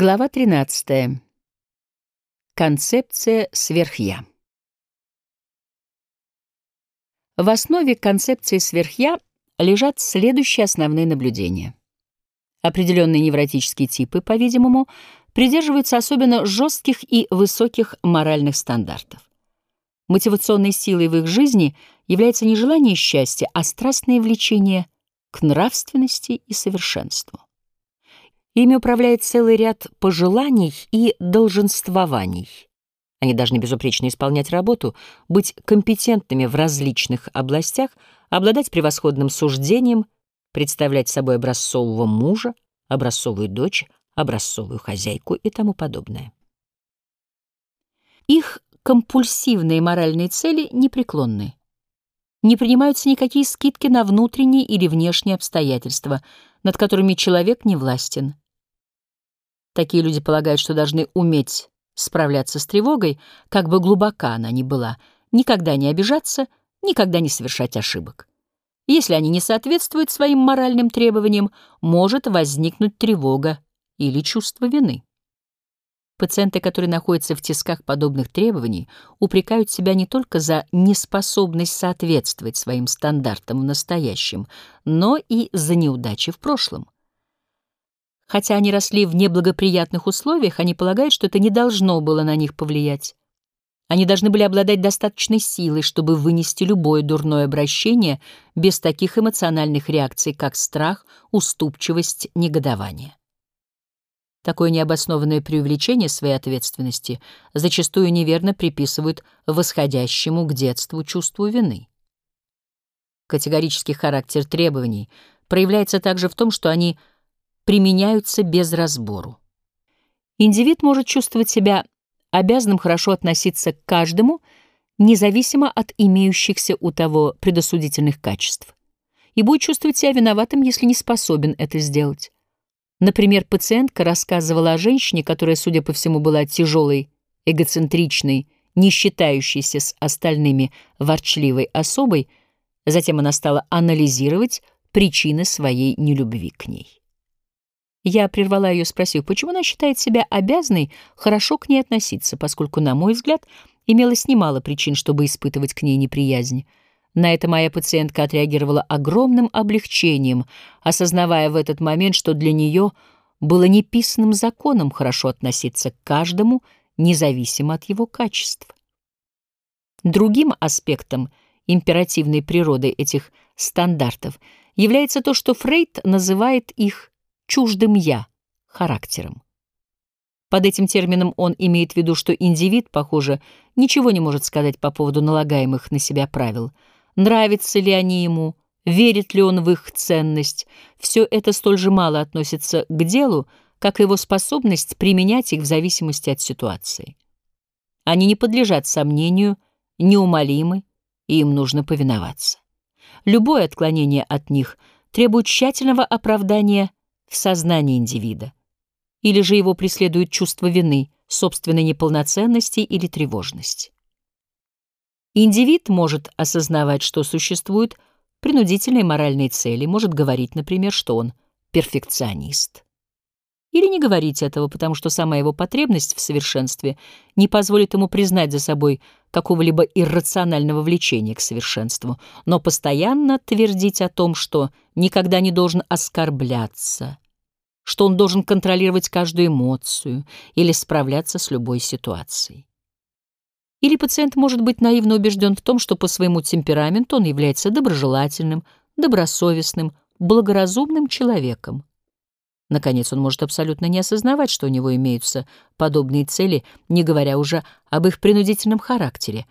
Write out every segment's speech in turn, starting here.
Глава 13. Концепция сверхя. В основе концепции сверхя лежат следующие основные наблюдения. Определенные невротические типы, по-видимому, придерживаются особенно жестких и высоких моральных стандартов. Мотивационной силой в их жизни является не желание счастья, а страстное влечение к нравственности и совершенству. Ими управляет целый ряд пожеланий и долженствований. Они должны безупречно исполнять работу, быть компетентными в различных областях, обладать превосходным суждением, представлять собой образцового мужа, образцовую дочь, образцовую хозяйку и тому подобное. Их компульсивные моральные цели непреклонны. Не принимаются никакие скидки на внутренние или внешние обстоятельства, над которыми человек не властен. Такие люди полагают, что должны уметь справляться с тревогой, как бы глубока она ни была, никогда не обижаться, никогда не совершать ошибок. Если они не соответствуют своим моральным требованиям, может возникнуть тревога или чувство вины. Пациенты, которые находятся в тисках подобных требований, упрекают себя не только за неспособность соответствовать своим стандартам в настоящем, но и за неудачи в прошлом. Хотя они росли в неблагоприятных условиях, они полагают, что это не должно было на них повлиять. Они должны были обладать достаточной силой, чтобы вынести любое дурное обращение без таких эмоциональных реакций, как страх, уступчивость, негодование. Такое необоснованное преувеличение своей ответственности зачастую неверно приписывают восходящему к детству чувству вины. Категорический характер требований проявляется также в том, что они – применяются без разбору. Индивид может чувствовать себя обязанным хорошо относиться к каждому, независимо от имеющихся у того предосудительных качеств, и будет чувствовать себя виноватым, если не способен это сделать. Например, пациентка рассказывала о женщине, которая, судя по всему, была тяжелой, эгоцентричной, не считающейся с остальными ворчливой особой, затем она стала анализировать причины своей нелюбви к ней. Я прервала ее, спросив, почему она считает себя обязанной хорошо к ней относиться, поскольку, на мой взгляд, имелось немало причин, чтобы испытывать к ней неприязнь. На это моя пациентка отреагировала огромным облегчением, осознавая в этот момент, что для нее было неписанным законом хорошо относиться к каждому, независимо от его качеств. Другим аспектом императивной природы этих стандартов является то, что Фрейд называет их чуждым «я» характером. Под этим термином он имеет в виду, что индивид, похоже, ничего не может сказать по поводу налагаемых на себя правил. Нравятся ли они ему, верит ли он в их ценность, все это столь же мало относится к делу, как его способность применять их в зависимости от ситуации. Они не подлежат сомнению, неумолимы, и им нужно повиноваться. Любое отклонение от них требует тщательного оправдания в сознании индивида, или же его преследует чувство вины, собственной неполноценности или тревожности. Индивид может осознавать, что существуют принудительные моральные цели, может говорить, например, что он перфекционист. Или не говорить этого, потому что сама его потребность в совершенстве не позволит ему признать за собой какого-либо иррационального влечения к совершенству, но постоянно твердить о том, что никогда не должен оскорбляться, что он должен контролировать каждую эмоцию или справляться с любой ситуацией. Или пациент может быть наивно убежден в том, что по своему темпераменту он является доброжелательным, добросовестным, благоразумным человеком. Наконец, он может абсолютно не осознавать, что у него имеются подобные цели, не говоря уже об их принудительном характере.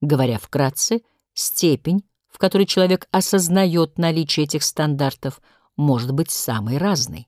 Говоря вкратце, степень, в которой человек осознает наличие этих стандартов, может быть самой разной.